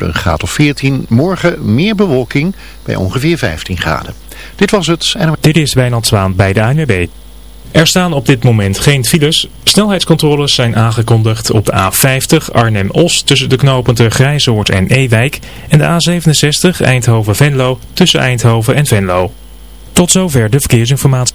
graad of 14. Morgen meer bewolking bij ongeveer 15 graden. Dit was het. En... Dit is Wijnand Zwaan bij de ANWB. Er staan op dit moment geen files. Snelheidscontroles zijn aangekondigd op de A50 Arnhem-Os tussen de knooppunten Grijzoord en Ewijk en de A67 Eindhoven-Venlo tussen Eindhoven en Venlo. Tot zover de verkeersinformatie.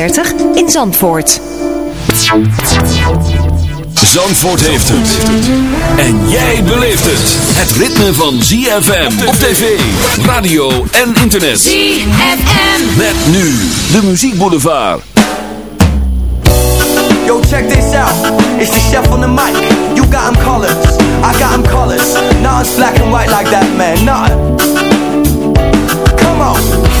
in Zandvoort. Zandvoort heeft het. En jij beleeft het. Het ritme van ZFM op tv, radio en internet. ZFM. Met nu de muziekboulevard. Yo, check this out. It's the chef on the mic. You got him colors. I got him colors. Nothing's black and white like that, man. Nothing. Come on.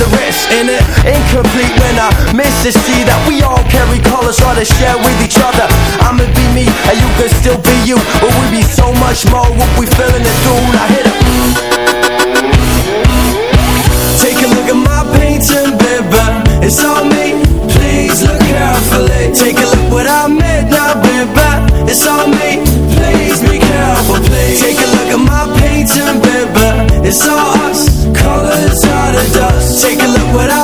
the risk in it. Incomplete when I miss to see that we all carry colors Try to share with each other. I'ma be me and you can still be you. But we be so much more what we feeling it through Now hit it. Take a look at my painting, baby It's all me. Please look carefully Take a look what I made now, baby It's all me. Please be careful, please. Take a look at my painting, baby It's all Take a look what I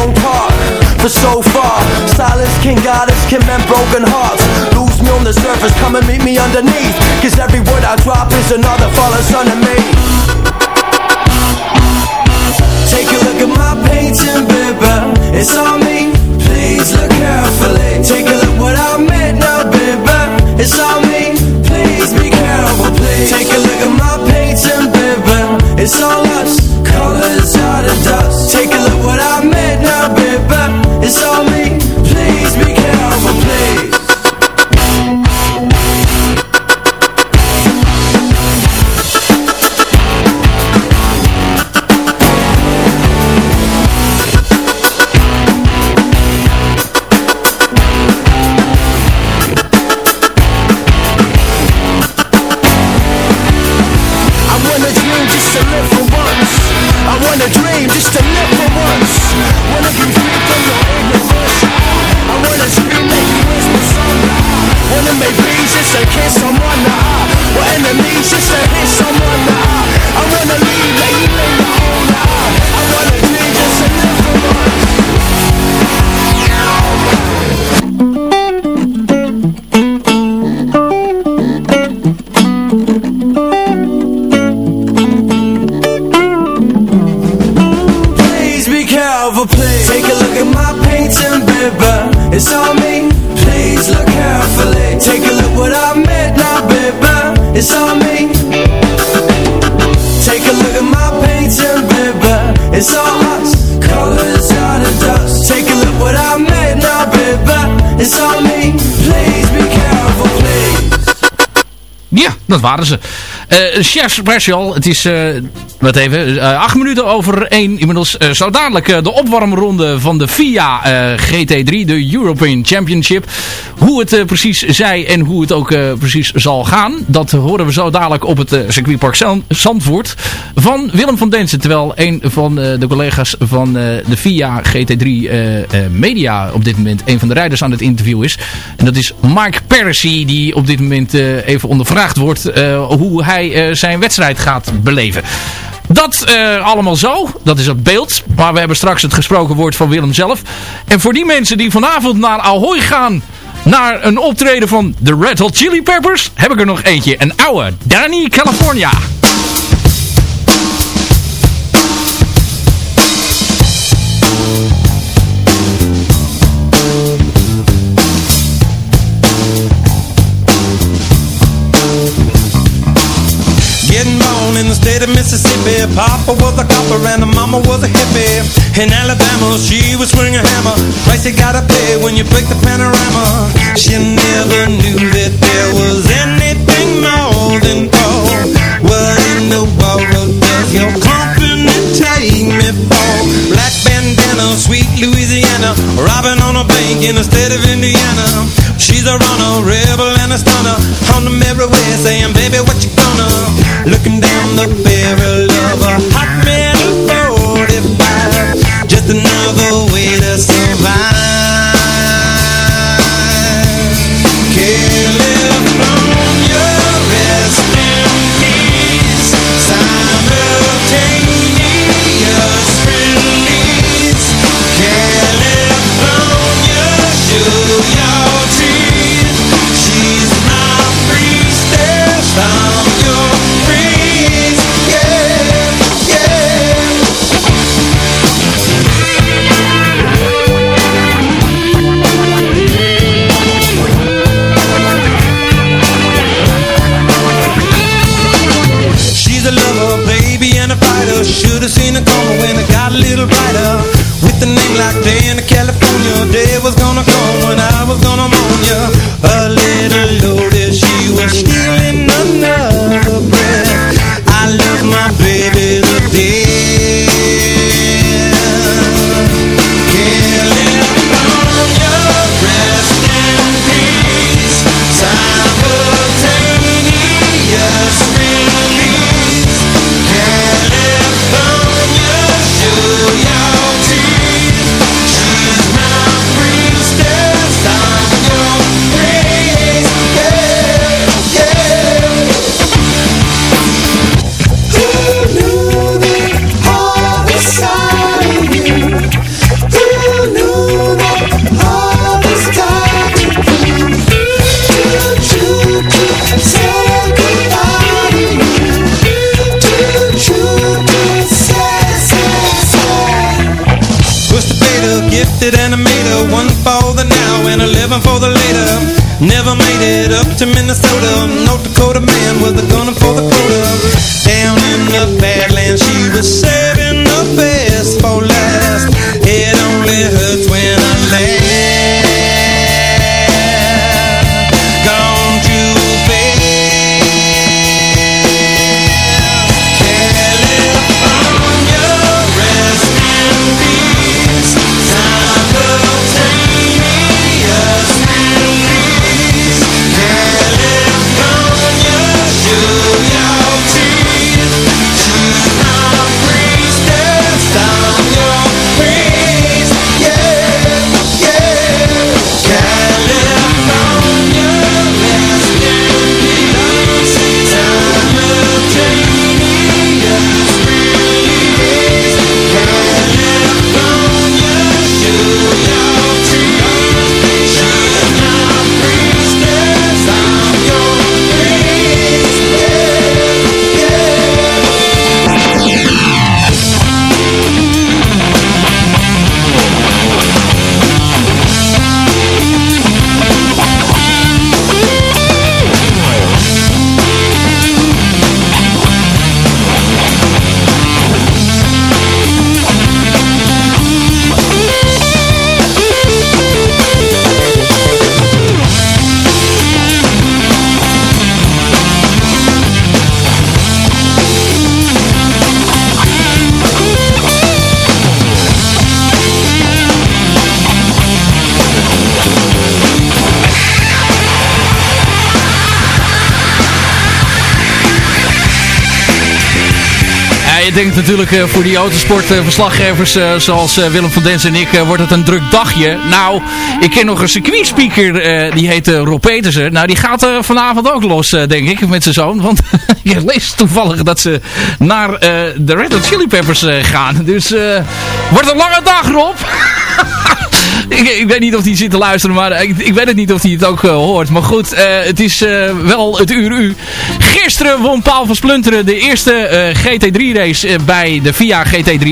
talk for so far Silence can guide us, can mend broken hearts. Lose me on the surface, come and meet me underneath. Cause every word I drop is another fallen son of me. Take a look at my painting, baby. It's on me, please look carefully. Take a look what I made now, baby. It's on me, please be careful, please. Take a look at my painting, baby. It's all us, so dat waren ze. Eh Chef Special, het is, eh, wat even, eh, acht minuten over één. Inmiddels zo dadelijk de opwarmronde van de FIA eh, GT3, de European Championship. Hoe het eh, precies zij en hoe het ook eh, precies zal gaan, dat horen we zo dadelijk op het eh, circuitpark Zand- Zandvoort van Willem van Densen. Terwijl een van de collega's van de FIA GT3 eh, eh, Media op dit moment een van de rijders aan het interview is. En dat is Mark Percy die op dit moment even ondervraagd wordt hoe hij zijn wedstrijd gaat beleven. Dat allemaal zo. Dat is het beeld. Maar we hebben straks het gesproken woord van Willem zelf. En voor die mensen die vanavond naar Ahoy gaan... naar een optreden van de Red Hot Chili Peppers... heb ik er nog eentje. Een oude. Danny California. State of Mississippi. Papa was a copper and the mama was a hippie. In Alabama, she was swinging a hammer. Price you gotta pay when you break the panorama. She never knew that there was anything more than gold. What in the world does your company take me for? Black bandana, sweet Louisiana. Robbing on a bank in the state of Indiana. She's a runner, rebel and a stunner. On the merry way saying, baby, what you gonna? Looking down the barrel of a hot sentiment jij denkt natuurlijk uh, voor die autosportverslaggevers uh, zoals uh, Willem van Dens en ik wordt het een druk dagje. Nou, ik ken nog een circuitspeaker die heet Rob Petersen. Nou, die gaat vanavond ook los, denk ik, met zijn zoon. Want ik lees toevallig dat ze naar de Red Hot Chili Peppers gaan. Dus wordt een lange dag, Rob. ik, ik, weet niet of hij zit te luisteren, maar ik, ik weet het niet of hij het ook uh, hoort. Maar goed, uh, het is uh, wel het uur u. Gisteren won Paul van Splunteren de eerste GT3 race bij de VIA GT3.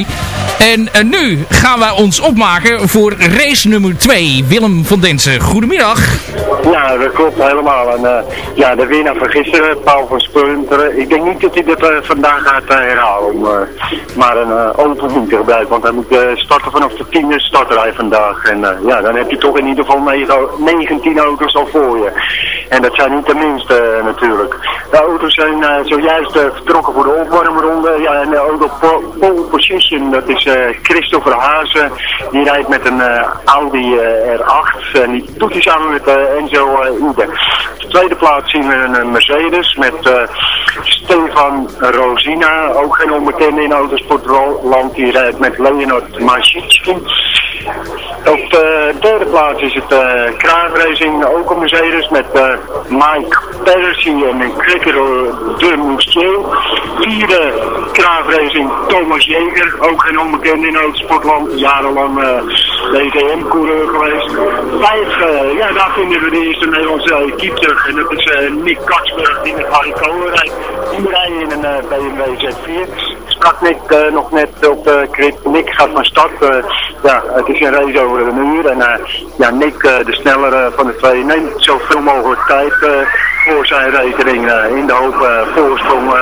En nu gaan wij ons opmaken voor race nummer 2. Willem van Densen, goedemiddag. Ja, dat klopt helemaal. En, ja, de winnaar van gisteren, Paul van Splunteren. Ik denk niet dat hij dat vandaag gaat herhalen. Om maar een uh, te gebruiken. Want hij moet starten vanaf de tiende vandaag. En ja, dan heb je toch in ieder geval 19 auto's al voor je. En dat zijn niet de minste uh, natuurlijk. De auto's zijn uh, zojuist vertrokken voor de opwarmronde. Ja, en de auto pole position, dat is Christopher Hazen. Die rijdt met een Audi R8. En die doet hij samen met Enzo Ude. Op de tweede plaats zien we een Mercedes met Stefan Rosina. Ook geen onbekende in autosportland. Die rijdt met Leonard Masicki. Op de derde plaats is het uh, Racing, ook een Mercedes met uh, Mike Percy en Cricker de Moustier. Vierde Racing, Thomas Jeger, ook geen onbekende in sportland, jarenlang uh, DTM-coureur geweest. Vijf, ja daar vinden we de eerste Nederlandse equipe en dat is Nick Katsberg die met Harry Kohler rijdt. Die rijden in een BMW Z4 sprak Nick nog net op de uh, Nick gaat van start. ja, is een race over de muur. En uh, ja, Nick, uh, de snellere van de twee, neemt zoveel mogelijk tijd voor zijn rekening in de hoop voorsprong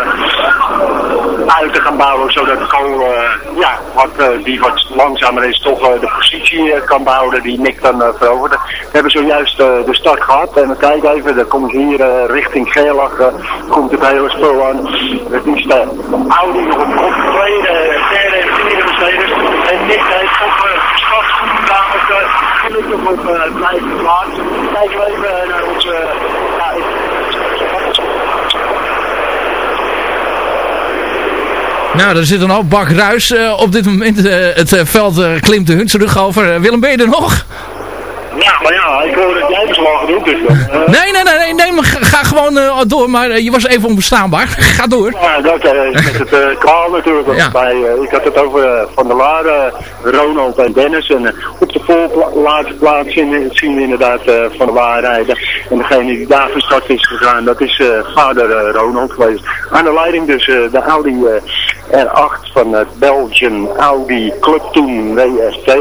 uit te gaan bouwen. Zodat Cole, ja, wat, die wat langzamer is, toch de positie kan bouwen die Nick dan veroverde. We hebben zojuist de start gehad. En we kijken even, dan komt hier richting Geerlach, komt het hele spul aan. Het is de Audi nog op, op tweede, derde en vierde Mercedes. En Nick heeft op namelijk gelukkig op uh, blijven plaats. Kijken we even naar onze... Ja, Nou, er zit een hoop bak ruis op dit moment. Het veld klimt de Hunsrug over. Willem, ben je er nog? Ja, maar ja, ik hoor dat jij beslagen doet, dus uh, nee, nee, nee, nee, nee, maar ga, gewoon uh, door. Maar uh, je was even onbestaanbaar. ga door. Ja, dat is met het kwaal natuurlijk. Ja. Bij, ik had het over Van der Laren, Ronald en Dennis. En op de voorlaatste plaats zien, zien we inderdaad Van der Laren rijden. En degene die daar van start is gegaan, dat is vader Ronald geweest. Aan de leiding dus de Audi R8 van het Belgian Audi Club Team WST.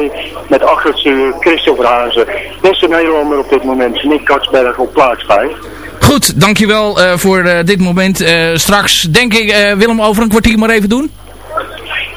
Met achterstuur Christopher Hazen beste Nederlander op dit moment, Nick Katsberg op plaats 5. Goed, dankjewel uh, voor uh, dit moment. Uh, straks denk ik, Willem, over een kwartier maar even doen.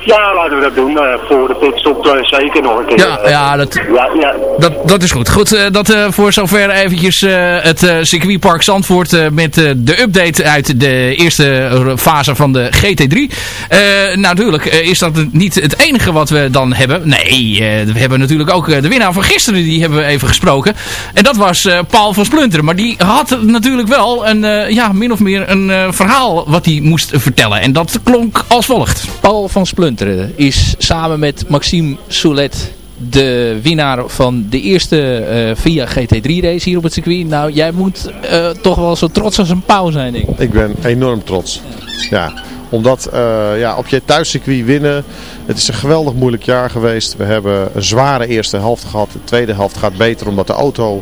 Ja, laten we dat doen. Uh, voor de pitstop uh, zeker nog een keer. Ja, ja, dat, ja, ja. dat, dat is goed. Goed, uh, dat voor zover eventjes het circuitpark Zandvoort met de update uit de eerste fase van de GT3. nou, natuurlijk is dat niet het enige wat we dan hebben. Nee, we hebben natuurlijk ook de winnaar van gisteren, die hebben we even gesproken. En dat was Paul van Splunteren. Maar die had natuurlijk wel een, ja, min of meer een verhaal wat hij moest vertellen. En dat klonk als volgt. Paul van Splunteren is samen met Maxime Soulet de winnaar van de eerste uh, VIA GT3 race hier op het circuit. Nou, jij moet uh, toch wel zo trots als een pauw zijn, denk ik. Ik ben enorm trots. Ja, omdat uh, ja, op je thuiscircuit winnen, het is een geweldig moeilijk jaar geweest. We hebben een zware eerste helft gehad. De tweede helft gaat beter omdat de auto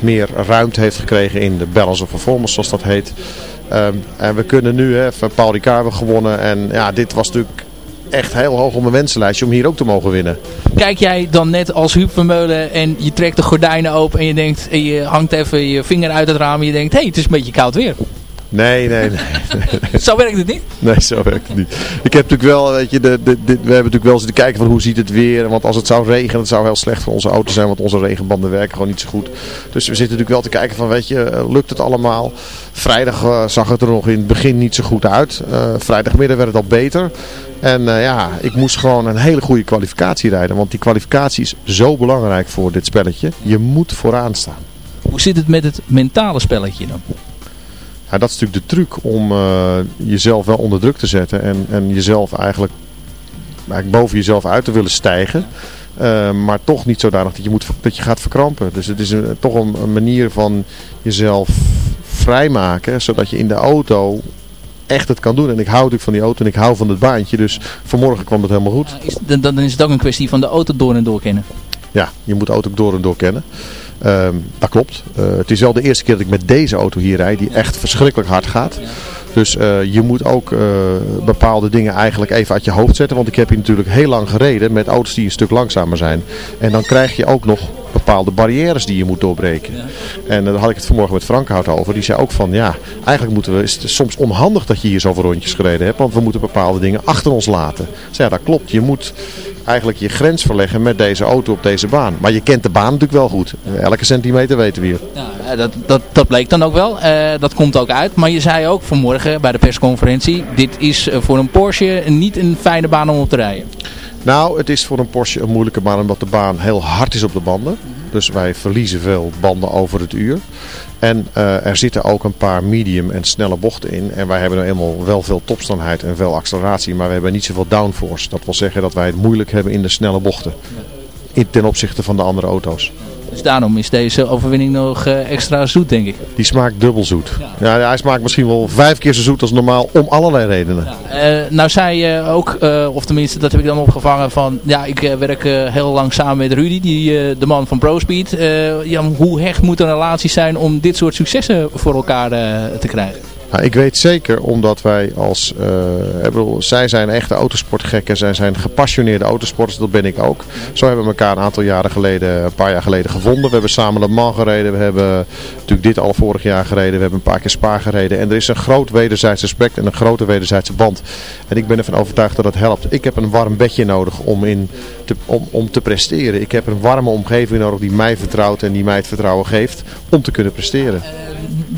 meer ruimte heeft gekregen in de balance of performance, zoals dat heet. Um, en we kunnen nu, hè, Paul Ricard hebben gewonnen. En ja, dit was natuurlijk echt heel hoog op mijn wensenlijstje om hier ook te mogen winnen. Kijk jij dan net als Huub Vermeulen en je trekt de gordijnen open en je denkt, en je hangt even je vinger uit het raam en je denkt, hé, hey, het is een beetje koud weer. Nee, nee, nee. zo werkt het niet? Nee, zo werkt het niet. Ik heb natuurlijk wel, weet je, de, de, we hebben natuurlijk wel eens te kijken van hoe ziet het weer. Want als het zou regenen, het zou heel slecht voor onze auto zijn, want onze regenbanden werken gewoon niet zo goed. Dus we zitten natuurlijk wel te kijken van, weet je, eh, lukt het allemaal? Vrijdag uh, zag het er nog in het begin niet zo goed uit. Uh, vrijdagmiddag werd het al beter. En uh, ja, ik moest gewoon een hele goede kwalificatie rijden. Want die kwalificatie is zo belangrijk voor dit spelletje. Je moet vooraan staan. Hoe zit het met het mentale spelletje dan? Ja, dat is natuurlijk de truc om eh, jezelf wel onder druk te zetten en, en jezelf eigenlijk, eigenlijk boven jezelf uit te willen stijgen. Uh, maar toch niet zodanig dat je, moet, dat je gaat verkrampen. Dus het is een, toch een, een, manier van jezelf vrijmaken, zodat je in de auto echt het kan doen. En ik hou natuurlijk van die auto en ik hou van het baantje. Dus vanmorgen kwam het helemaal goed. Ja, is, dan, dan is het ook een kwestie van de auto door en door kennen. Ja, je moet de auto door en door kennen. Um, dat klopt. Uh, het is wel de eerste keer dat ik met deze auto hier rijd, die echt verschrikkelijk hard gaat. Dus uh, je moet ook uh, bepaalde dingen eigenlijk even uit je hoofd zetten. Want ik heb hier natuurlijk heel lang gereden met auto's die een stuk langzamer zijn. En dan krijg je ook nog bepaalde barrières die je moet doorbreken. Ja. En daar had ik het vanmorgen met Frankhout over. Die zei ook van ja, eigenlijk moeten we, is het soms onhandig dat je hier zoveel rondjes gereden hebt. Want we moeten bepaalde dingen achter ons laten. Dus ja, dat klopt. Je moet eigenlijk je grens verleggen met deze auto op deze baan. Maar je kent de baan natuurlijk wel goed. Elke centimeter weten we hier. Ja, dat, dat, dat bleek dan ook wel. Uh, dat komt ook uit. Maar je zei ook vanmorgen bij de persconferentie, dit is voor een Porsche niet een fijne baan om op te rijden. Nou, het is voor een Porsche een moeilijke baan omdat de baan heel hard is op de banden. Dus wij verliezen veel banden over het uur. En uh, er zitten ook een paar medium en snelle bochten in. En wij hebben nou eenmaal wel veel topsnelheid en veel acceleratie. Maar we hebben niet zoveel downforce. Dat wil zeggen dat wij het moeilijk hebben in de snelle bochten. In, ten opzichte van de andere auto's. Dus daarom is deze overwinning nog uh, extra zoet, denk ik. Die smaakt dubbel zoet. Ja. ja. hij smaakt misschien wel vijf keer zo zoet als normaal, om allerlei redenen. Ja. Uh, nou zei je ook, uh, of tenminste dat heb ik dan opgevangen van... Ja, ik werk heel lang samen met Rudy, die, de man van ProSpeed. ja, hoe hecht moet een relatie zijn om dit soort successen voor elkaar te krijgen? Nou, ik weet zeker omdat wij als, bedoel, zij zijn echte autosportgekken, zij zijn gepassioneerde autosporters, dat ben ik ook. Zo hebben we elkaar een aantal jaren geleden, een paar jaar geleden gevonden. We hebben samen Le Mans gereden, we hebben natuurlijk dit al vorig jaar gereden, we hebben een paar keer Spa gereden. En er is een groot wederzijds respect en een grote wederzijdse band. En ik ben ervan overtuigd dat dat helpt. Ik heb een warm bedje nodig om, in te, om, om te presteren. Ik heb een warme omgeving nodig die mij vertrouwt en die mij het vertrouwen geeft om te kunnen presteren.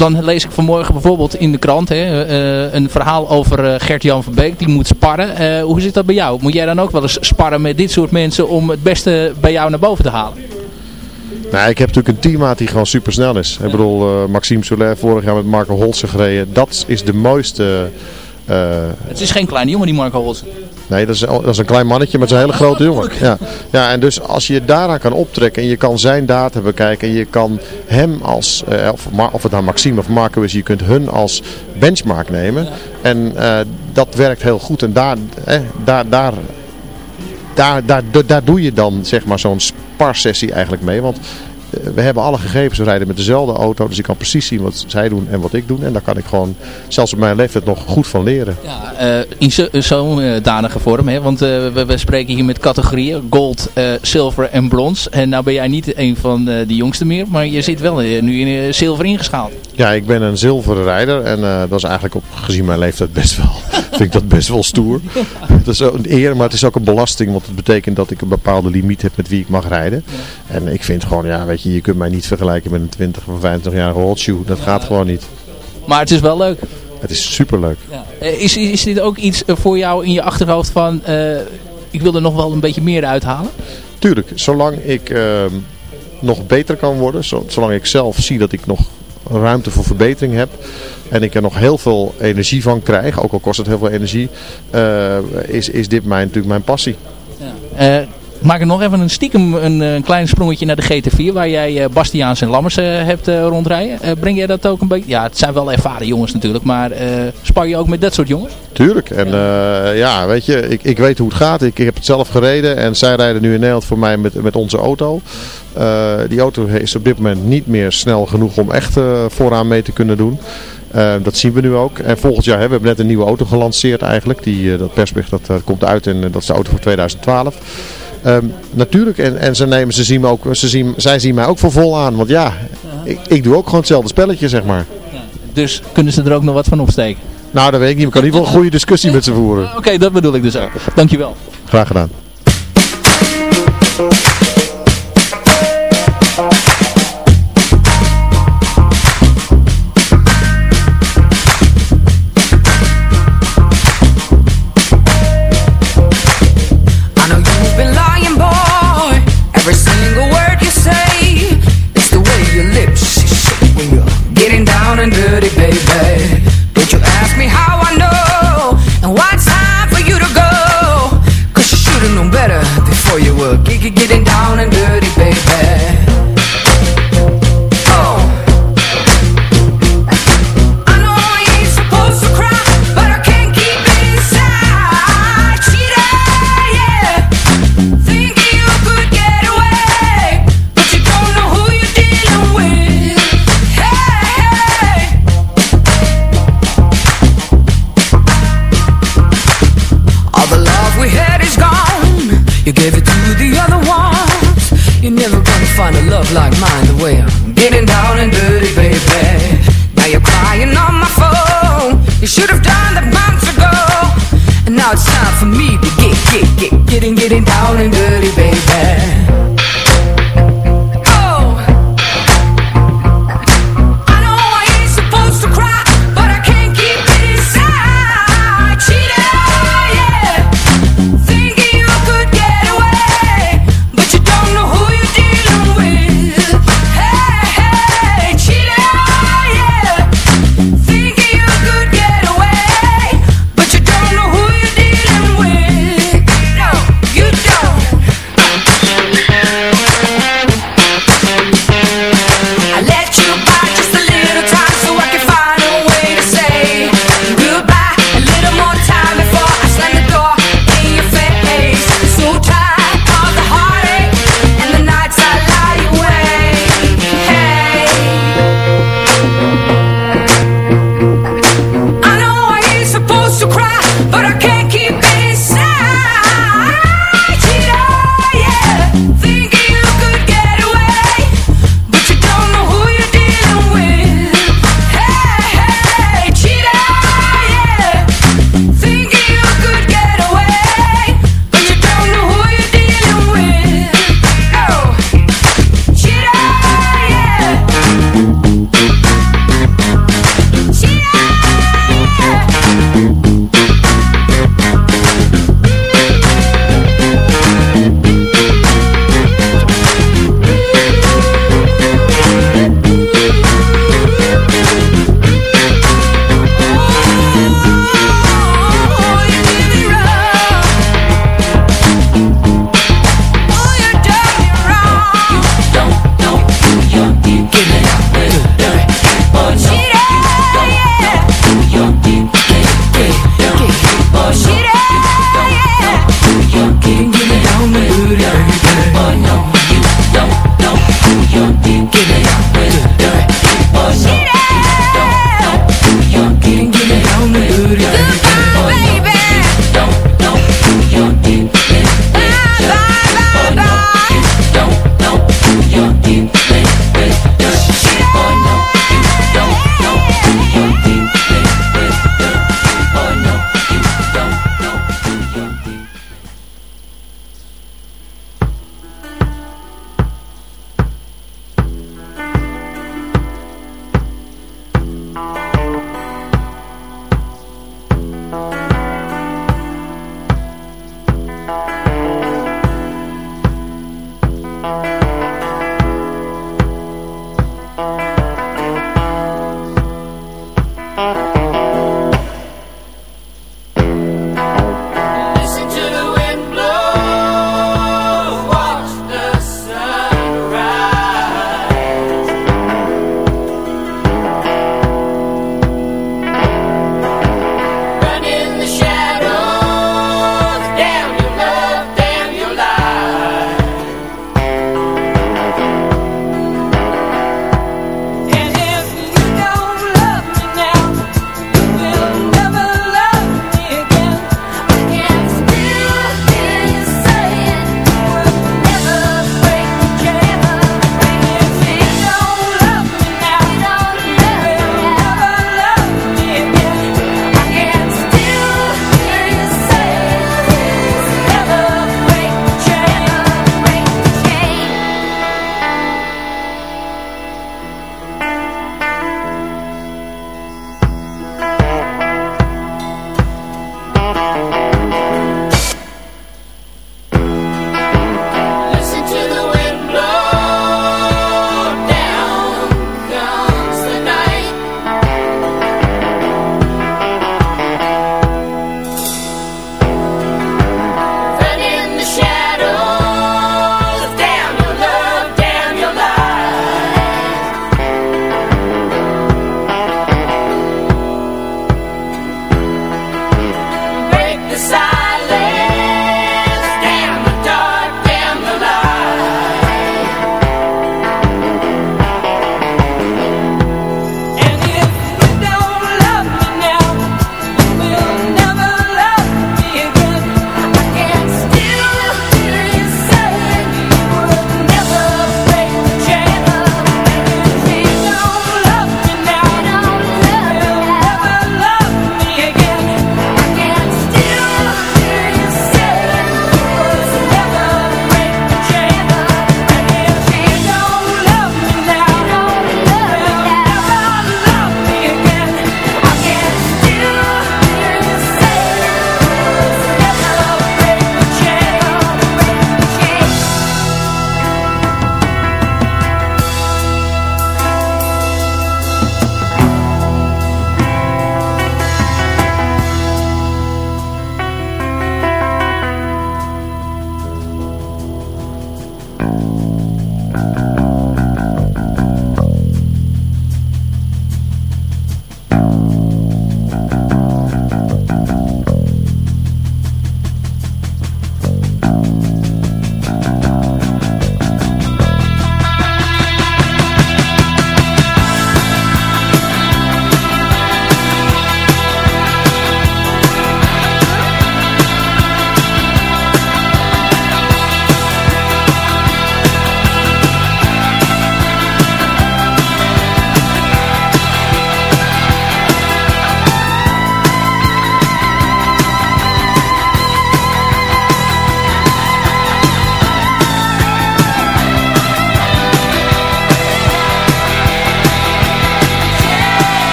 Dan lees ik vanmorgen bijvoorbeeld in de krant hè, uh, een verhaal over uh, Gert-Jan van Beek. Die moet sparren. Uh, hoe zit dat bij jou? Moet jij dan ook wel eens sparren met dit soort mensen om het beste bij jou naar boven te halen? Nou, ik heb natuurlijk een teammaat die gewoon super snel is. Ja. Ik bedoel, Maxime Soler vorig jaar met Marco Holsen gereden. Dat is de mooiste... het is geen kleine jongen die Marco Holsen. Nee, dat is, dat is een klein mannetje, is een hele grote jongen. Ja. ja, en dus als je daaraan kan optrekken en je kan zijn data bekijken en je kan hem als, uh, of, of het nou Maxime of Marco is, je kunt hun als benchmark nemen. En uh, dat werkt heel goed en daar, eh, daar, daar, daar, daar, daar doe je dan zeg maar zo'n sparsessie eigenlijk mee. Want we hebben alle gegevens, we rijden met dezelfde auto, dus ik kan precies zien wat zij doen en wat ik doe. En daar kan ik gewoon, zelfs op mijn leeftijd, nog goed van leren. Ja, uh, in zo'n zo, uh, danige vorm, hè? want uh, we, we, spreken hier met categorieën, gold, zilver en brons. En nou ben jij niet een van de jongste meer, maar je zit wel nu in zilver ingeschaald. Ja, ik ben een zilveren rijder en dat is eigenlijk op, gezien mijn leeftijd best wel, vind ik dat best wel stoer. Het is een eer, maar het is ook een belasting, want het betekent dat ik een bepaalde limiet heb met wie ik mag rijden. Ja. En ik vind gewoon, ja, weet je, je kunt mij niet vergelijken met een 20 of 25-jarige hotshoe. Dat ja. gaat gewoon niet. Maar het is wel leuk. Het is superleuk. Ja. Is, is dit ook iets voor jou in je achterhoofd van... Uh, ik wil er nog wel een beetje meer uithalen? Tuurlijk. Zolang ik uh, nog beter kan worden. Zolang ik zelf zie dat ik nog ruimte voor verbetering heb. En ik er nog heel veel energie van krijg. Ook al kost het heel veel energie. Uh, is, is dit mijn, natuurlijk mijn passie. Ja maak ik nog even een stiekem een, een klein sprongetje naar de GT4. Waar jij uh, Bastiaans en Lammers uh, hebt uh, rondrijden. breng jij dat ook een beetje? Ja, het zijn wel ervaren jongens natuurlijk. Maar spar je ook met dat soort jongens? Tuurlijk. En ja, ja weet je, ik, ik weet hoe het gaat. Ik, ik heb het zelf gereden. En zij rijden nu in Nederland voor mij met, met onze auto. die auto is op dit moment niet meer snel genoeg om echt vooraan mee te kunnen doen. Uh, dat zien we nu ook. En volgend jaar hebben we net een nieuwe auto gelanceerd eigenlijk. Die, uh, dat persbericht dat, uh, komt uit en dat is de auto voor 2012. Um, natuurlijk, en, en ze, nemen, ze zien me ook, ze zien, zij zien mij ook voor vol aan. Want ja, ik, ik doe ook gewoon hetzelfde spelletje, zeg maar. Ja, dus kunnen ze er ook nog wat van opsteken? Nou, dat weet ik niet. Ik kan in ieder geval een goede discussie met ze voeren. Oké, okay, dat bedoel ik dus ook. Dankjewel. Graag gedaan. You gave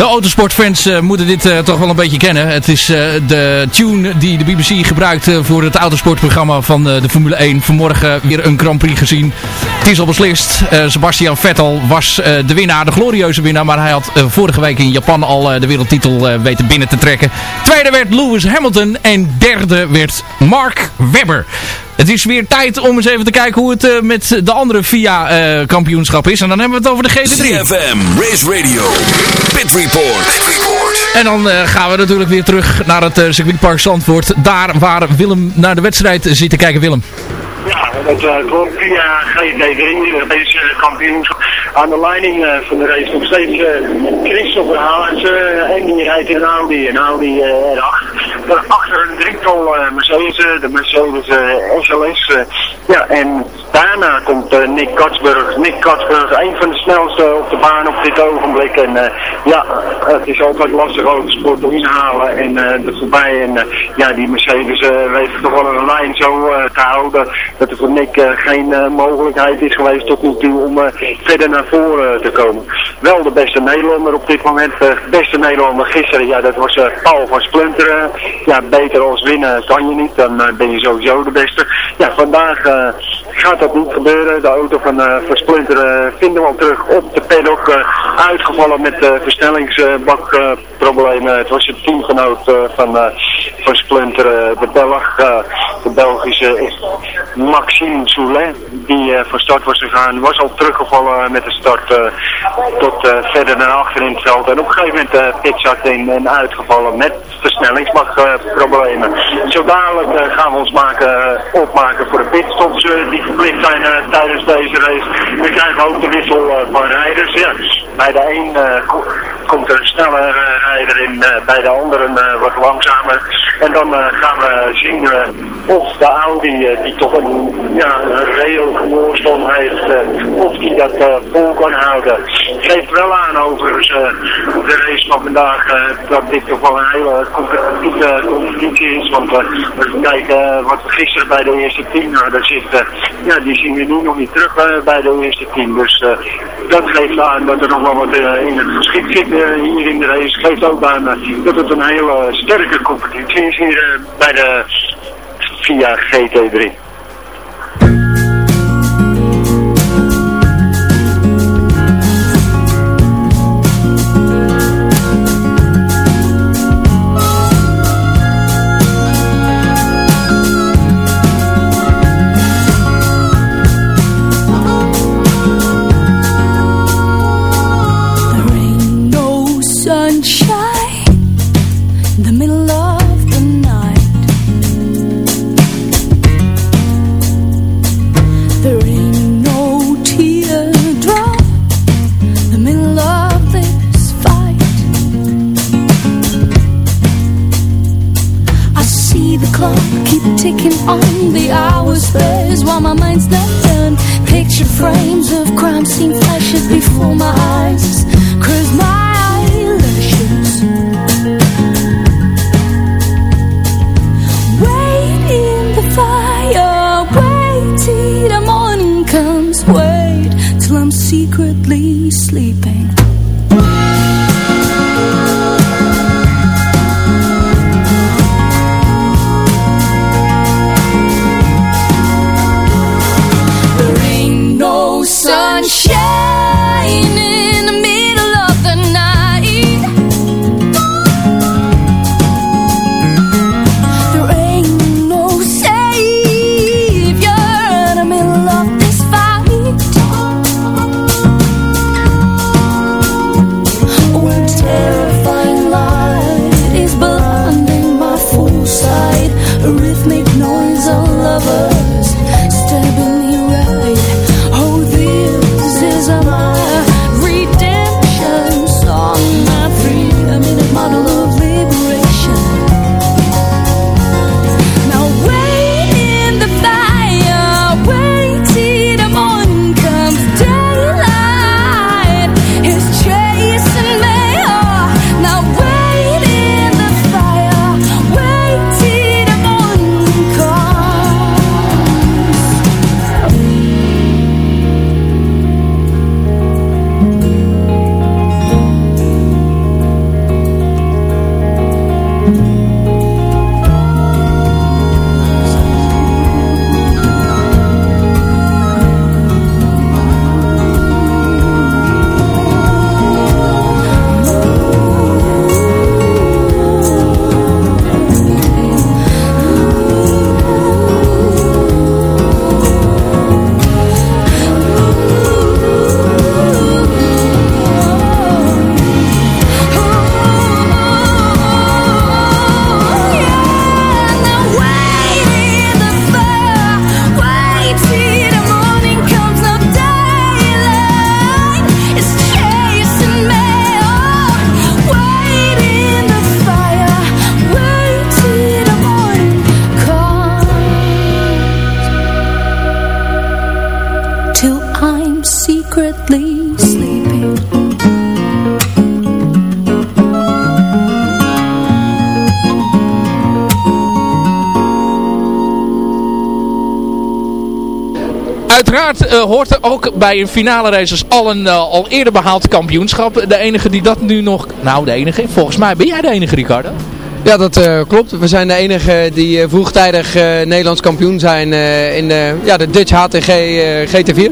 De autosportfans eh, moeten dit eh, toch wel een beetje kennen. Het is eh, de tune die de BBC gebruikt voor het autosportprogramma van de Formule 1. Vanmorgen weer een Grand Prix gezien. Het is al beslist. Sebastian Vettel was de winnaar, de glorieuze winnaar. Maar hij had vorige week in Japan al de wereldtitel weten binnen te trekken. Tweede werd Lewis Hamilton en derde werd Mark Webber. Het is weer tijd om eens even te kijken hoe het eh, met de andere VIA-kampioenschap is. En dan hebben we het over de GT3. CFM, Race Radio, Pit Report. En dan eh, gaan we natuurlijk weer terug naar het uh, circuitpark Zandvoort. Daar waar Willem naar de wedstrijd zit te kijken. Willem. Ja, dat uh, klopt. Via GT3, de race kampioenschap. Aan de leiding uh, van de race nog steeds uh, Christopher Haas. en die rijdt in een Audi, een Audi R8. Daarachter een drietal Mercedes, de Mercedes SLS. ja, en daarna komt Nick Katsburg. Nick Katsburg, een van de snelste op de baan op dit ogenblik. En ja, het is altijd lastig autosport om inhalen en er voorbij. En ja, die Mercedes weet toch wel een lijn zo te houden dat er voor Nick uh, geen uh, mogelijkheid is geweest tot nu toe om uh, verder naar voren te komen. Wel de beste Nederlander op dit moment. De beste Nederlander gisteren, ja dat was Paul van Splunteren. Ja, beter als winnen kan je niet, dan ben je sowieso de beste. Ja, vandaag gaat dat niet gebeuren. De auto van, van Splunteren vinden we al terug op de paddock. uitgevallen met versnellingsbakproblemen. het was het teamgenoot van, Splunteren, de Belg, de Belgische Maxime Soulet, die uh, van start was gegaan, was al teruggevallen met de start uh, tot uh, verder naar achter in het veld. En op een gegeven moment uh, in en uitgevallen met versnellingsbakproblemen. Zo dadelijk gaan we ons maken, opmaken voor de pitstops die verplicht zijn tijdens deze race. We krijgen ook de wissel van rijders. Ja. Bij de een komt er een snellere rijder in, bij de ander een wat langzamer. En dan gaan we zien of de Audi die toch een, ja, een redelijke voorstand heeft, uh, of die dat uh, vol kan houden. Geeft wel aan overigens de race van vandaag dat dit toch wel een hele competitieve competitie is. Want als we kijken wat we gisteren bij de eerste team hadden zitten, ja, die zien we nu nog niet terug bij de eerste team. Dus dat geeft aan dat er nog wel wat in het geschikt zit hier in de race. Geeft ook aan dat het een hele sterke competitie is hier bij de via GT3. on the hour's space while my mind's not done. Picture frames of crime scene flashes before my eyes. Cruise my eyelashes. Wait in the fire, wait till the morning comes. Wait till I'm secretly sleeping. Eh, hoort er ook bij een finale races al een eh, al eerder behaald kampioenschap. De enige die dat nu nog... Nou, de enige. Volgens mij ben jij de enige, Ricardo. Ja, dat eh, klopt. We zijn de enige die eh, vroegtijdig eh, Nederlands kampioen zijn eh, in de, ja, de Dutch HTG eh, GT4.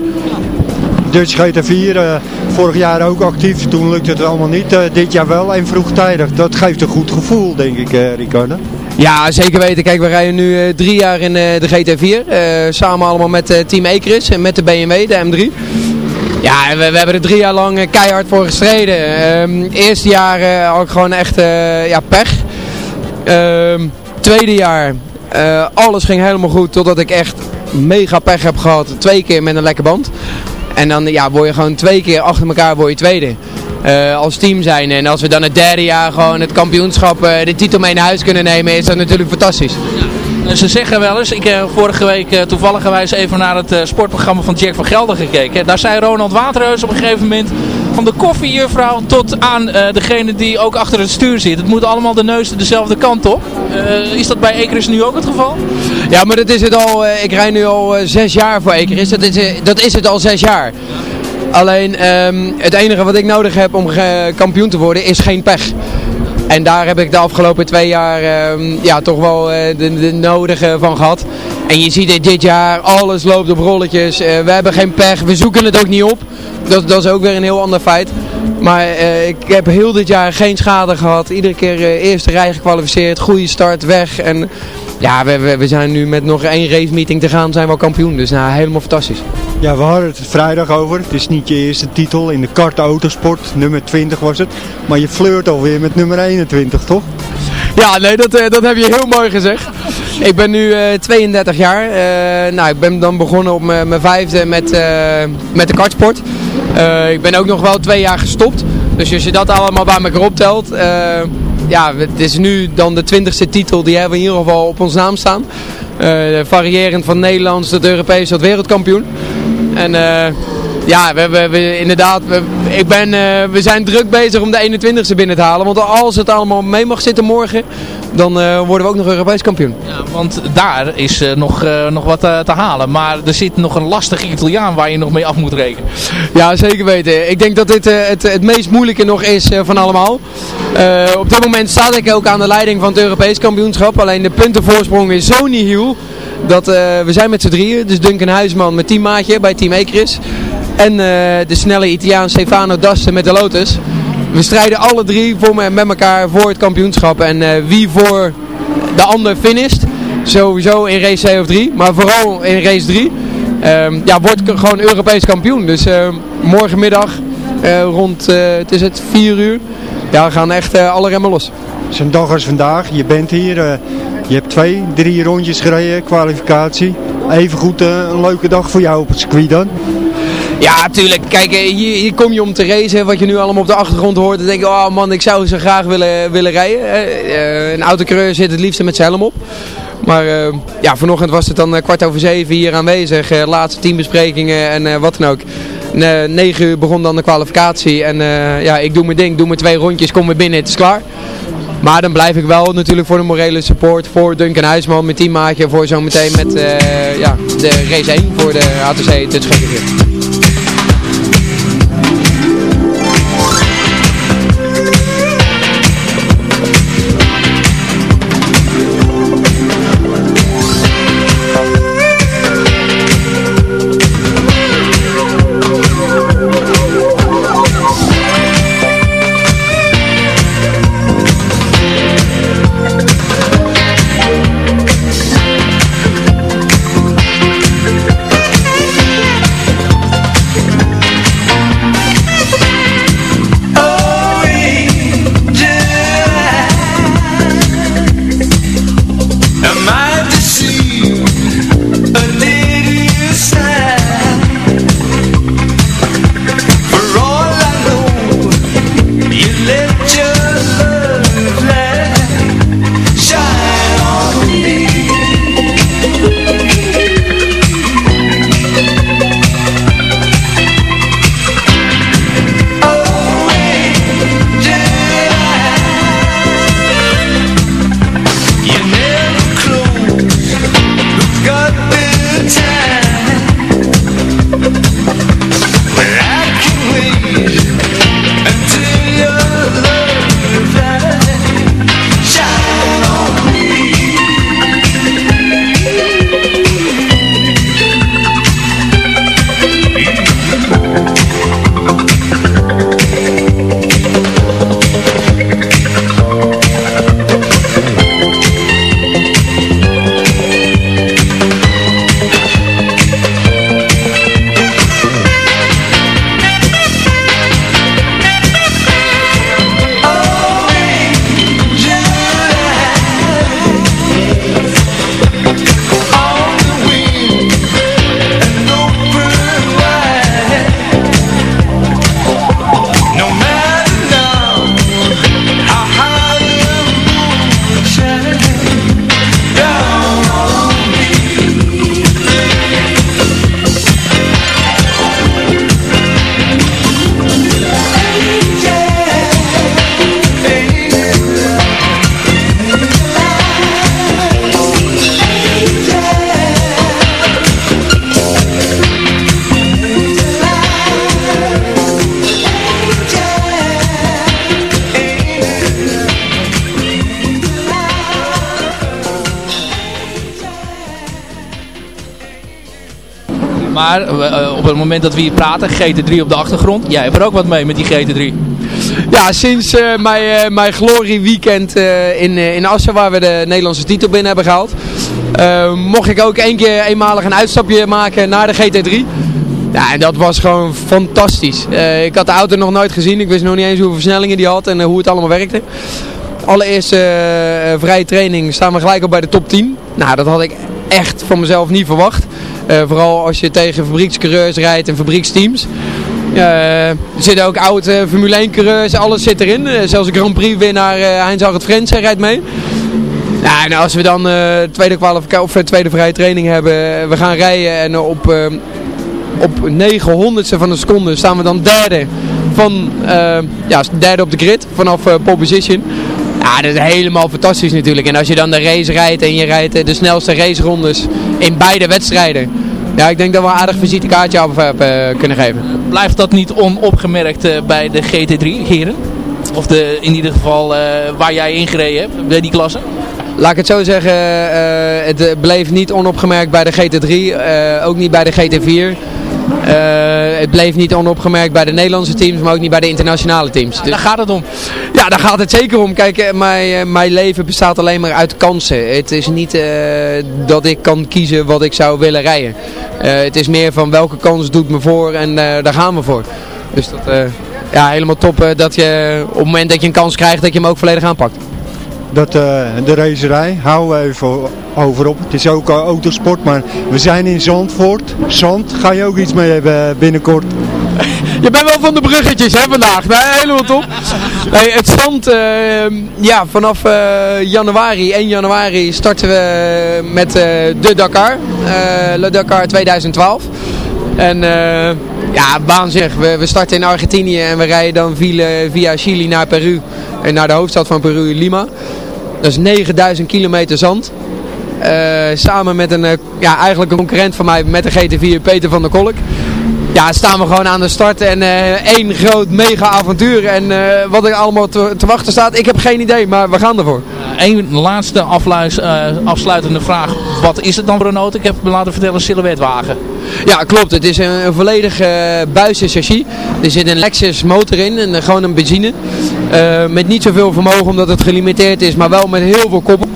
Dutch GT4, eh, vorig jaar ook actief, toen lukte het allemaal niet. Eh, dit jaar wel en vroegtijdig. Dat geeft een goed gevoel, denk ik, eh Ricardo. Ja, zeker weten. Kijk, we rijden nu eh, drie jaar in eh, de GT4. eh, samen allemaal met Team Ecris en met de BMW, de M3. Ja, we, we hebben er drie jaar lang keihard voor gestreden. Ehm eerste jaar had ik gewoon echt ja, pech. Ehm, tweede jaar, alles ging helemaal goed totdat ik echt mega pech heb gehad. Twee keer met een lekke band. En dan ja, word je gewoon twee keer achter elkaar word je tweede. Eh, als team zijn. En als we dan het derde jaar gewoon het kampioenschap, eh, de titel mee naar huis kunnen nemen, is dat natuurlijk fantastisch. Eh, Ze zeggen wel eens, ik heb vorige week toevallig even naar het sportprogramma van Jack van Gelder gekeken. Daar zei Ronald Waterheus op een gegeven moment van de koffiejuffrouw tot aan uh, degene die ook achter het stuur zit. Het moet allemaal de neus dezelfde kant op. is dat bij Ekeris nu ook het geval? Ja, maar dat is het al, ik rij nu al zes jaar voor Ekeris. Dat is, dat is het al zes jaar. Alleen um, het enige wat ik nodig heb om kampioen te worden is geen pech. En daar heb ik de afgelopen twee jaar um, ja, toch wel uh, de, nodige van gehad. En je ziet dit, dit jaar, alles loopt op rolletjes. Uh, we hebben geen pech, we zoeken het ook niet op. Dat, dat is ook weer een heel ander feit. Maar uh, ik heb heel dit jaar geen schade gehad. Iedere keer eerste rij gekwalificeerd, goede start, weg. En ja, we, we, we, zijn nu met nog één race meeting te gaan, zijn we al kampioen. Dus nou, helemaal fantastisch. Ja, we hadden het vrijdag over. Het is niet je eerste titel in de kart autosport. Nummer 20 was het. Maar je flirt alweer met nummer 21, toch? Ja, nee, dat, uh, dat heb je heel mooi gezegd. Ik ben nu uh, 32 jaar. Uh, nou, ik ben dan begonnen op mijn vijfde met, met de kartsport. ik ben ook nog wel twee jaar gestopt. Dus als je dat allemaal bij elkaar optelt... ja, het is nu dan de twintigste titel die hebben we in ieder geval op ons naam staan. variërend van Nederlands tot Europees tot wereldkampioen. En ja, we, we, we inderdaad, we, ik ben, uh, we zijn druk bezig om de 21ste binnen te halen. Want als het allemaal mee mag zitten morgen, dan uh, worden we ook nog Europees kampioen. Ja, want daar is uh, nog, nog wat te halen. Maar er zit nog een lastige Italiaan waar je nog mee af moet rekenen. Ja, zeker weten. Ik denk dat dit het, het meest moeilijke nog is van allemaal. op dit moment sta ik ook aan de leiding van het Europees kampioenschap. Alleen de puntenvoorsprong is zo nihil. Dat we zijn met z'n drieën. Dus Duncan Huisman met teammaatje bij Team Ecris. En uh, de snelle Italiaan Stefano Dassen met de Lotus. We strijden alle drie voor me, met elkaar voor het kampioenschap. En uh, wie voor de ander finisht, sowieso in race 2 of 3, maar vooral in race 3, um, ja, wordt gewoon Europees kampioen. Dus uh, morgenmiddag rond, het is het 4 uur, ja, we gaan echt alle remmen los. Zo'n dag als vandaag, je bent hier, je hebt twee, drie rondjes gereden, kwalificatie. Even goed een leuke dag voor jou op het circuit dan. Ja, tuurlijk. Kijk, hier, hier, kom je om te racen. Wat je nu allemaal op de achtergrond hoort. Dan denk je, oh man, ik zou zo graag willen, willen rijden. Uh, een autocoureur zit het liefste met zijn helm op. Maar uh, ja, vanochtend was het dan kwart over zeven hier aanwezig. Laatste teambesprekingen en wat dan ook. Ne negen uur begon dan de kwalificatie. En ja, ik doe mijn ding, doe mijn twee rondjes, kom weer binnen, het is klaar. Maar dan blijf ik wel natuurlijk voor de morele support, voor Duncan Huisman, mijn teammaatje, voor zometeen met ja, de race 1 voor de ATC Dutch GT4. Het moment dat we hier praten, GT3 op de achtergrond. Jij hebt er ook wat mee met die GT3. Ja, sinds eh, mijn, eh, mijn glorie weekend eh, in, in Assen, waar we de Nederlandse titel binnen hebben gehaald, eh, mocht ik ook één keer eenmalig een uitstapje maken naar de GT3. Ja, en dat was gewoon fantastisch. Ik had de auto nog nooit gezien. Ik wist nog niet eens hoeveel versnellingen die had en hoe het allemaal werkte. Allereerste eh, vrije training staan we gelijk al bij de top 10. Nou, dat had ik echt van mezelf niet verwacht. Eh, vooral als je tegen fabriekscoureurs rijdt en fabrieksteams. Eh, er zitten ook oude Formule 1 coureurs, alles zit erin. Eh, zelfs een Grand Prix winnaar Heinz Harald Frentzen rijdt mee. En als we dan tweede, kwalifica- of, tweede vrije training hebben, we gaan rijden en op, op 900ste van een seconde staan we dan derde van, ja, derde op de grid vanaf pole position. Ja, dat is helemaal fantastisch natuurlijk. En als je dan de race rijdt en je rijdt de snelste racerondes in beide wedstrijden. Ja, ik denk dat we een aardig visitekaartje af hebben kunnen geven. Blijft dat niet onopgemerkt eh, bij de GT3, heren? Of de, in ieder geval eh, waar jij ingereden hebt, bij die klasse? Laat ik het zo zeggen, eh, het eh, bleef niet onopgemerkt bij de GT3, eh, ook niet bij de GT4. Eh, het bleef niet onopgemerkt bij de Nederlandse teams, maar ook niet bij de internationale teams. Dus, Daar gaat het om. ja, daar gaat het zeker om. Kijk, eh, mijn, eh, mijn leven bestaat alleen maar uit kansen. Het is niet dat ik kan kiezen wat ik zou willen rijden. Het is meer van welke kans doet me voor en daar gaan we voor. Dus dat, ja, helemaal top dat je op het moment dat je een kans krijgt, dat je hem ook volledig aanpakt. Dat, eh, de racerij, hou even over op. Het is ook eh, autosport, maar we zijn in Zandvoort. Zand, ga je ook iets mee hebben binnenkort? Je bent wel van de bruggetjes hè, vandaag. Nee, helemaal top. Nee, het zand, eh, ja, vanaf eh, januari, 1 januari starten we met eh, de Dakar. eh Le Dakar 2012. En eh, ja, waanzinnig. We, we starten in Argentinië en we rijden dan via, via Chili naar Peru. En naar de hoofdstad van Peru, Lima. Dat is 9000 kilometer zand. Eh, samen met een, eh, ja, eigenlijk een concurrent van mij met de GT4, Peter van der Kolk. Ja, staan we gewoon aan de start en één groot mega avontuur. En wat er allemaal te, te wachten staat, ik heb geen idee, maar we gaan ervoor. Eén laatste afluis, afsluitende vraag. Wat is het dan auto? Ik heb me laten vertellen, een silhouetwagen. Ja, klopt. Het is een, volledig eh buizen chassis. Er zit een Lexus motor in, en, eh, gewoon een benzine. Eh, met niet zoveel vermogen omdat het gelimiteerd is, maar wel met heel veel koppel.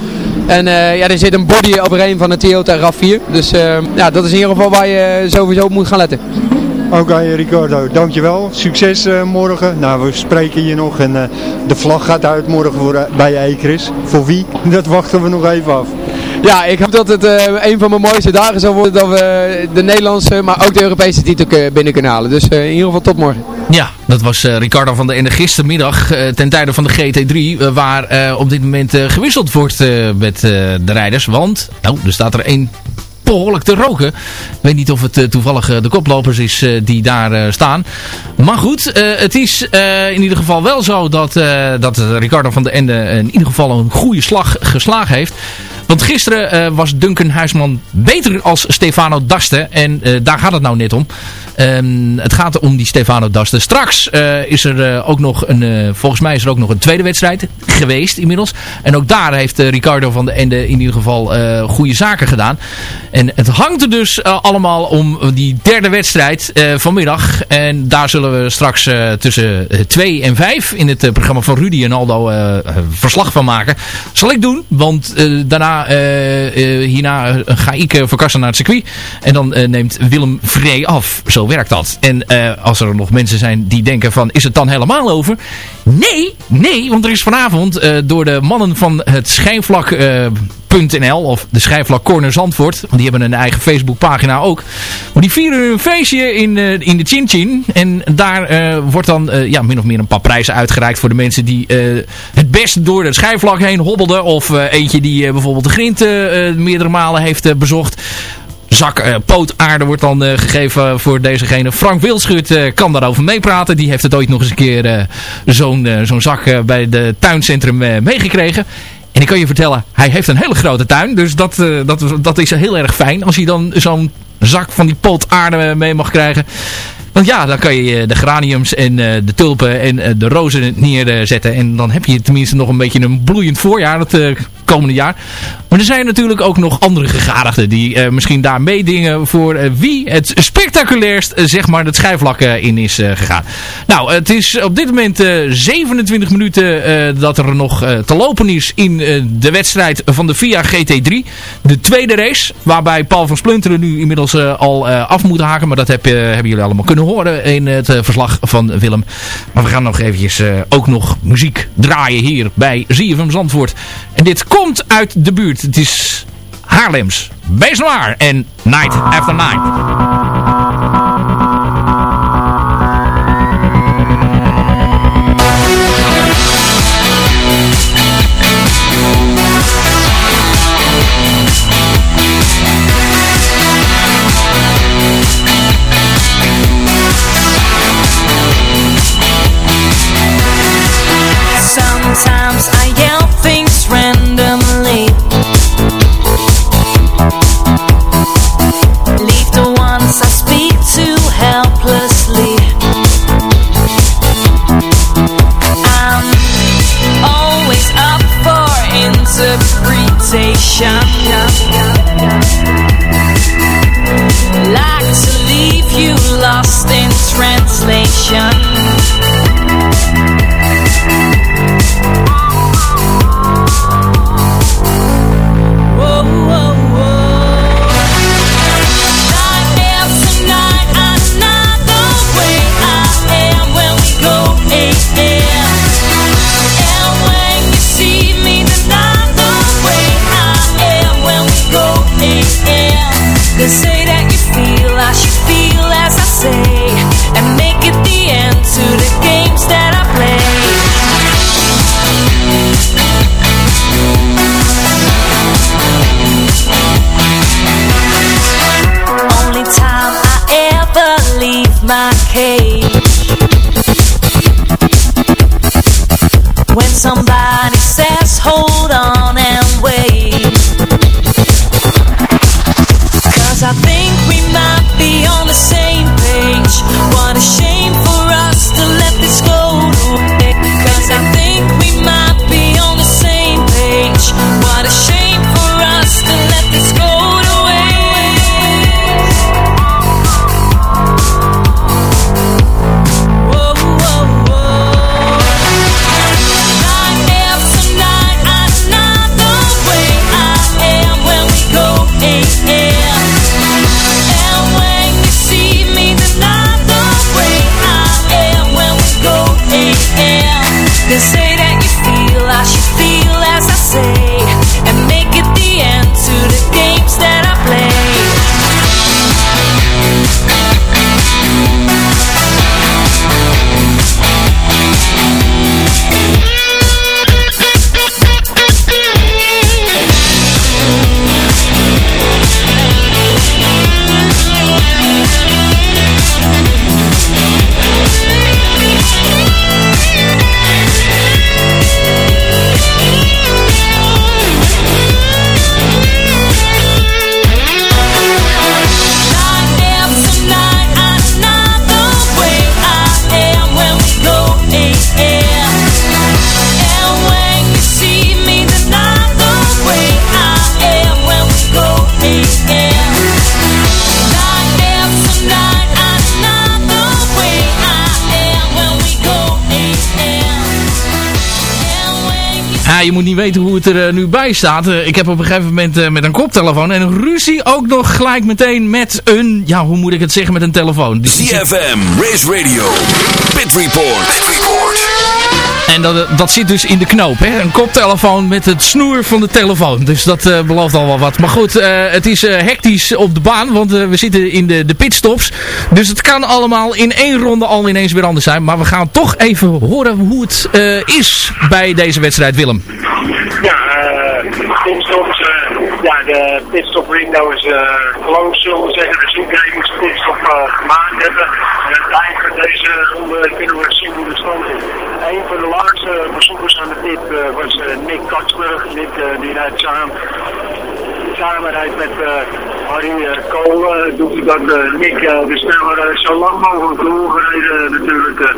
En ja, er zit een body overheen van een Toyota RAV4. Dus ja, dat is in ieder geval waar je sowieso op moet gaan letten. Oké Ricardo, dankjewel. Succes morgen. Nou, we spreken hier nog en de vlag gaat uit morgen voor, bij Ekris. Voor wie? Dat wachten we nog even af. Ja, ik hoop dat het eh, een van mijn mooiste dagen zal worden dat we de Nederlandse, maar ook de Europese titel binnen kunnen halen. Dus eh, in ieder geval tot morgen. Ja, dat was eh, Ricardo van der Ende gistermiddag ten tijde van de GT3. eh, waar op dit moment gewisseld wordt met de rijders. Want, nou, er staat er één behoorlijk te roken. Ik weet niet of het toevallig de koplopers is die daar staan. Maar goed, het is in ieder geval wel zo dat, dat Ricardo van der Ende in ieder geval een goede slag geslagen heeft. Want gisteren eh, was Duncan Huisman beter als Stefano Daste. En eh, daar gaat het nou net om. Ehm, het gaat om die Stefano Daste. Straks eh, is er ook nog een, volgens mij is er ook nog een tweede wedstrijd geweest inmiddels. En ook daar heeft Ricardo van de Ende in ieder geval goede zaken gedaan. En het hangt er dus allemaal om die derde wedstrijd vanmiddag. En daar zullen we straks tussen 2 en 5 in het programma van Rudy en Aldo verslag van maken. Zal ik doen, want eh, eh, eh, hierna eh, ga ik verkassen naar het circuit. En dan neemt Willem Vree af. Zo werkt dat. En als er nog mensen zijn die denken van, is het dan helemaal over? Nee, nee, want er is vanavond door de mannen van het schijnvlak... .nl of de Schijfvlak Corner Zandvoort. Want die hebben een eigen Facebookpagina ook. Maar die vieren een feestje in, eh, in de Chin Chin. En daar eh, wordt dan eh, ja, min of meer een paar prijzen uitgereikt voor de mensen die het best door de schijfvlak heen hobbelden. Of eentje die bijvoorbeeld de grind meerdere malen heeft bezocht. Zak eh, pootaarde wordt dan gegeven voor dezegene. Frank Wildschut kan daarover meepraten. Die heeft het ooit nog eens een keer zo'n zo'n zak bij de tuincentrum meegekregen. En ik kan je vertellen, hij heeft een hele grote tuin. Dus dat, eh, dat, dat is heel erg fijn. Als hij dan zo'n zak van die pot aarde mee mag krijgen. Want ja, dan kan je eh, de geraniums en eh, de tulpen en eh, de rozen neerzetten. En dan heb je tenminste nog een beetje een bloeiend voorjaar. Eh, komende jaar. Maar er zijn natuurlijk ook nog andere gegadigden die misschien daar meedingen voor wie het spectaculairst zeg maar het schijfvlak eh, in is gegaan. Nou, het is op dit moment eh, 27 minuten dat er nog te lopen is in de wedstrijd van de VIA GT3. De tweede race, waarbij Paul van Splunteren nu inmiddels al af moet haken. Maar dat heb, hebben jullie allemaal kunnen horen in het eh, verslag van Willem. Maar we gaan nog eventjes eh, ook nog muziek draaien hier bij ZFM Zandvoort. En dit komt uit de buurt. Het is Haarlems. Wees maar en Night After Night. Ay, moet niet weten hoe het er eh, nu bij staat. Eh, ik heb op een gegeven moment eh, met een koptelefoon en een ruzie ook nog gelijk meteen met een, ja, hoe moet ik het zeggen, met een telefoon. CFM, Race Radio, Pit Report. Pit Report. En dat, dat zit dus in de knoop, hè? Een koptelefoon met het snoer van de telefoon. Dus dat eh, belooft al wel wat. Maar goed, eh, het is eh, hectisch op de baan, want we zitten in de, de pitstops. Dus het kan allemaal in één ronde al ineens weer anders zijn. Maar we gaan toch even horen hoe het is bij deze wedstrijd, Willem. Ja, pitstops, ja, de pitstop window is closed, zullen we zeggen. Dus moet zijn pitstop gemaakt hebben. En het eind van deze ronde kunnen we zien hoe de stand is. Een van de laatste bezoekers aan de pit eh, was eh, Nick Katsburg. Nick eh, die rijdt samen, samen rijdt met Harry Kool. doet hij dat Nick de sneller zo lang mogelijk doorgereden natuurlijk.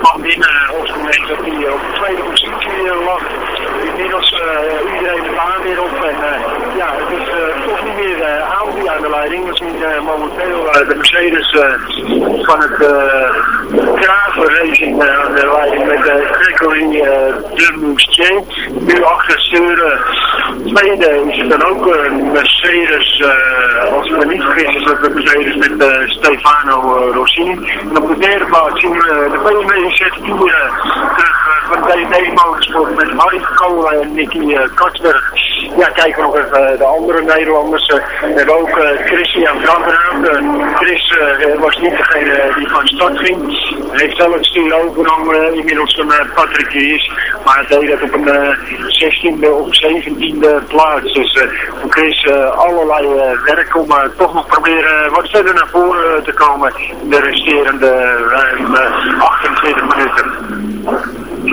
kwam binnen op het moment dat hij op de tweede positie lag. Inmiddels eh, iedereen de baan weer op. En eh, ja, het is eh, toch niet meer Audi aan de leiding. We zien momenteel de Mercedes van het Kraven Racing aan de leiding met Gregory uh, Dumoustier. Nu achter. Tweede is het dan ook een Mercedes, als ik me niet vergis, is dat een Mercedes met Stefano Rossini. En op de derde plaats zien we de BMW Z4 terug eh, van DD Motorsport met Harry Kolen en Nicky uh, Katsberg. Ja, kijken nog even eh, de andere Nederlanders. Eh, we hebben ook eh, Christian Branderaad. Eh, Chris eh, was niet degene die van start ging. Hij heeft zelf het stuur overgenomen eh, inmiddels van eh, Patrick Ries. Maar hij deed dat op een eh, 16e of 17e plaats. Dus eh, voor Chris eh, allerlei eh, werk om eh, toch nog proberen wat verder naar voren te komen in de resterende ruim eh, 28 minuten.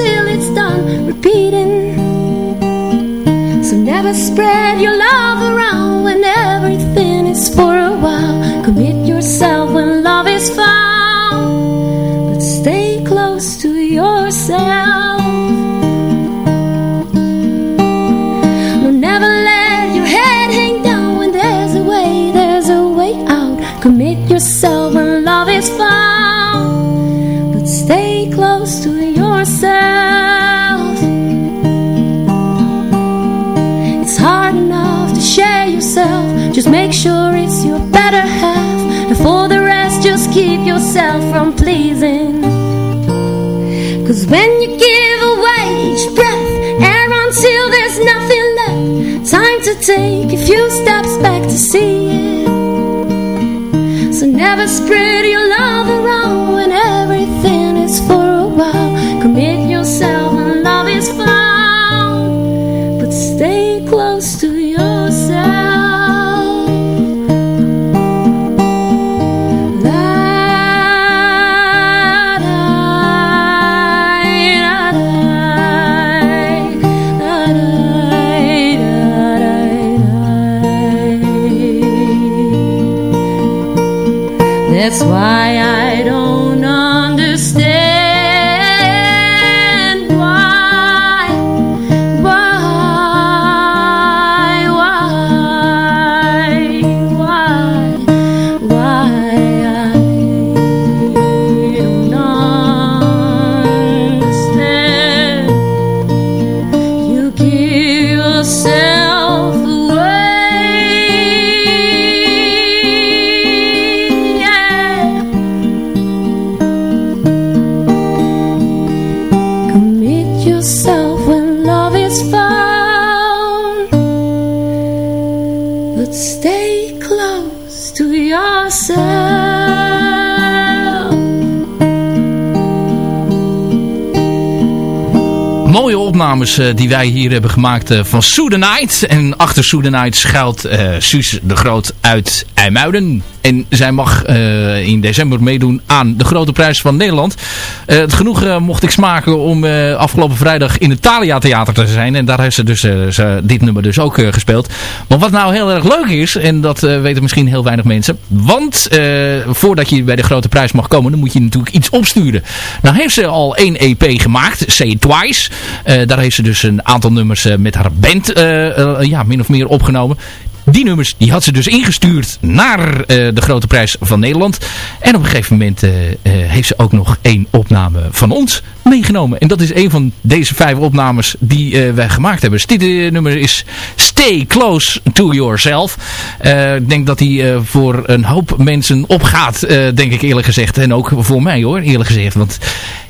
until it's done repeating. So never spread your love around when everything is for a while. Commit yourself when love is yourself from pleasing. Cause when you give away each breath, air until there's nothing left, time to take a few steps back to see it. So never spread opnames eh, die wij hier hebben gemaakt eh, van Night. En achter Night schuilt eh Suus de Groot uit IJmuiden. En zij mag eh, in december meedoen aan de Grote Prijs van Nederland. Eh, het genoeg mocht ik smaken om eh, afgelopen vrijdag in het Thalia Theater te zijn. En daar heeft ze dus ze, dit nummer dus ook gespeeld. Maar wat nou heel erg leuk is, en dat weten misschien heel weinig mensen. Want voordat je bij de Grote Prijs mag komen, dan moet je natuurlijk iets opsturen. Nou heeft ze al één EP gemaakt, Say Twice. Daar heeft ze dus een aantal nummers met haar band ja, min of meer opgenomen. Die nummers die had ze dus ingestuurd naar eh, de Grote Prijs van Nederland. En op een gegeven moment eh, eh, heeft ze ook nog één opname van ons meegenomen. En dat is een van deze vijf opnames die wij gemaakt hebben. Dus dit nummer is Stay Close to Yourself. Ik denk dat die voor een hoop mensen opgaat, denk ik eerlijk gezegd. En ook voor mij hoor, eerlijk gezegd. Want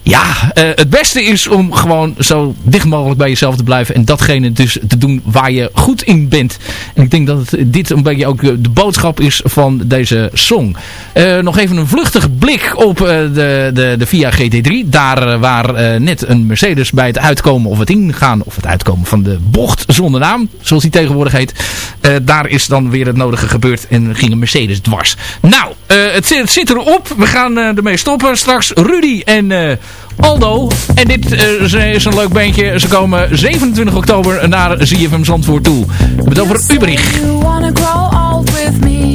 Ja, eh, het beste is om gewoon zo dicht mogelijk bij jezelf te blijven. En datgene dus te doen waar je goed in bent. En ik denk dat dit een beetje ook de boodschap is van deze song. Eh, nog even een vluchtige blik op eh, de, de, de Via GT3. Daar eh, waar eh, net een Mercedes bij het uitkomen of het ingaan of het uitkomen van de bocht zonder naam. Zoals die tegenwoordig heet. eh, daar is dan weer het nodige gebeurd en ging een Mercedes dwars. Nou, eh, het, zit- het zit erop. We gaan eh, ermee stoppen. Straks Rudy en eh, Aldo. En dit eh, is- is een leuk bandje. Ze komen 27 oktober naar ZFM Zandvoort toe. We hebben het over Ubrich. You wanna grow old with me,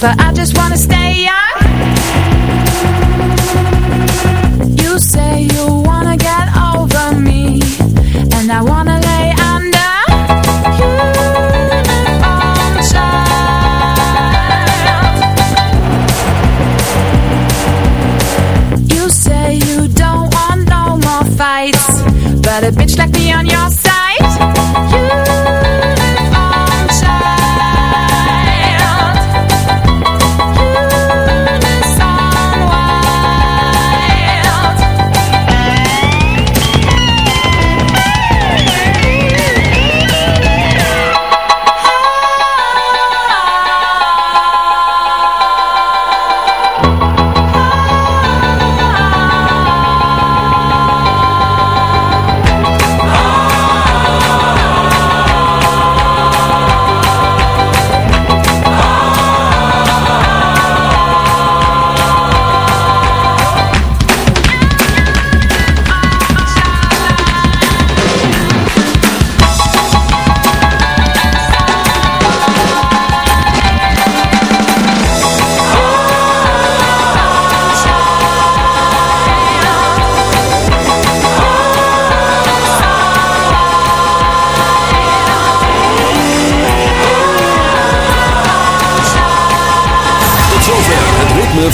but I just wanna stay young.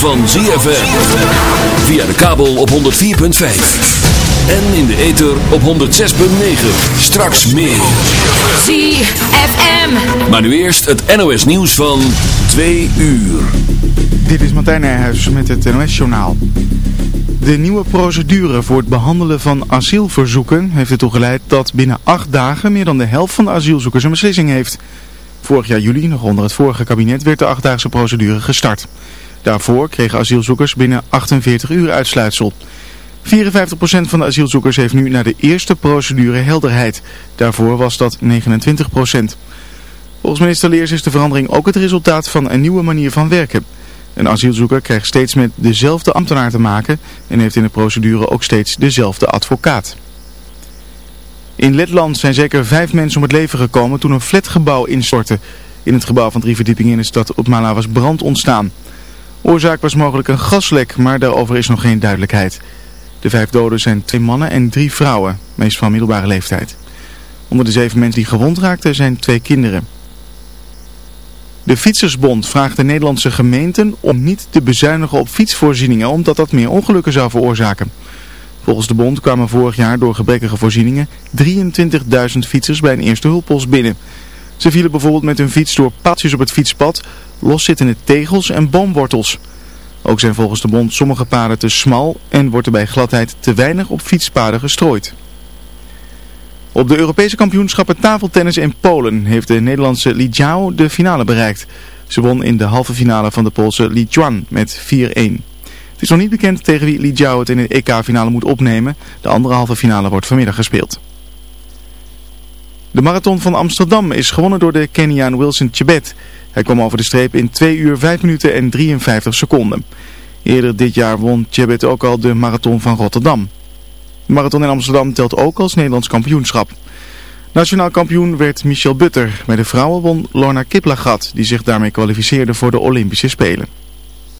Van ZFM. Via de kabel op 104.5. En in de ether op 106.9. Straks meer. ZFM. Maar nu eerst het NOS nieuws van 2 uur. Dit is Martijn Nijhuis met het NOS-journaal. De nieuwe procedure voor het behandelen van asielverzoeken heeft ertoe geleid dat binnen acht dagen meer dan de helft van de asielzoekers een beslissing heeft. Vorig jaar juli, nog onder het vorige kabinet, werd de achtdaagse procedure gestart. Daarvoor kregen asielzoekers binnen 48 uur uitsluitsel. 54% van de asielzoekers heeft nu na de eerste procedure helderheid. Daarvoor was dat 29%. Volgens minister Leers is de verandering ook het resultaat van een nieuwe manier van werken. Een asielzoeker krijgt steeds met dezelfde ambtenaar te maken en heeft in de procedure ook steeds dezelfde advocaat. In Letland zijn zeker vijf mensen om het leven gekomen toen een flatgebouw instortte. In het gebouw van drie verdiepingen in de stad Opmala was brand ontstaan. Oorzaak was mogelijk een gaslek, maar daarover is nog geen duidelijkheid. De vijf doden zijn twee mannen en drie vrouwen, meest van middelbare leeftijd. Onder de zeven mensen die gewond raakten zijn twee kinderen. De Fietsersbond vraagt de Nederlandse gemeenten om niet te bezuinigen op fietsvoorzieningen, omdat dat meer ongelukken zou veroorzaken. Volgens de bond kwamen vorig jaar door gebrekkige voorzieningen 23.000 fietsers bij een eerste hulppost binnen. Ze vielen bijvoorbeeld met hun fiets door paaltjes op het fietspad, loszittende tegels en boomwortels. Ook zijn volgens de bond sommige paden te smal en wordt er bij gladheid te weinig op fietspaden gestrooid. Op de Europese kampioenschappen tafeltennis in Polen heeft de Nederlandse Li Jiao de finale bereikt. Ze won in de halve finale van de Poolse Li Juan met 4-1. Het is nog niet bekend tegen wie Li Jiao het in de EK-finale moet opnemen. De andere halve finale wordt vanmiddag gespeeld. De marathon van Amsterdam is gewonnen door de Keniaan Wilson Chebet. Hij kwam over de streep in 2 uur 5 minuten en 53 seconden. Eerder dit jaar won Chebet ook al de marathon van Rotterdam. De marathon in Amsterdam telt ook als Nederlands kampioenschap. Nationaal kampioen werd Michel Butter. Bij de vrouwen won Lorna Kiplagat, die zich daarmee kwalificeerde voor de Olympische Spelen.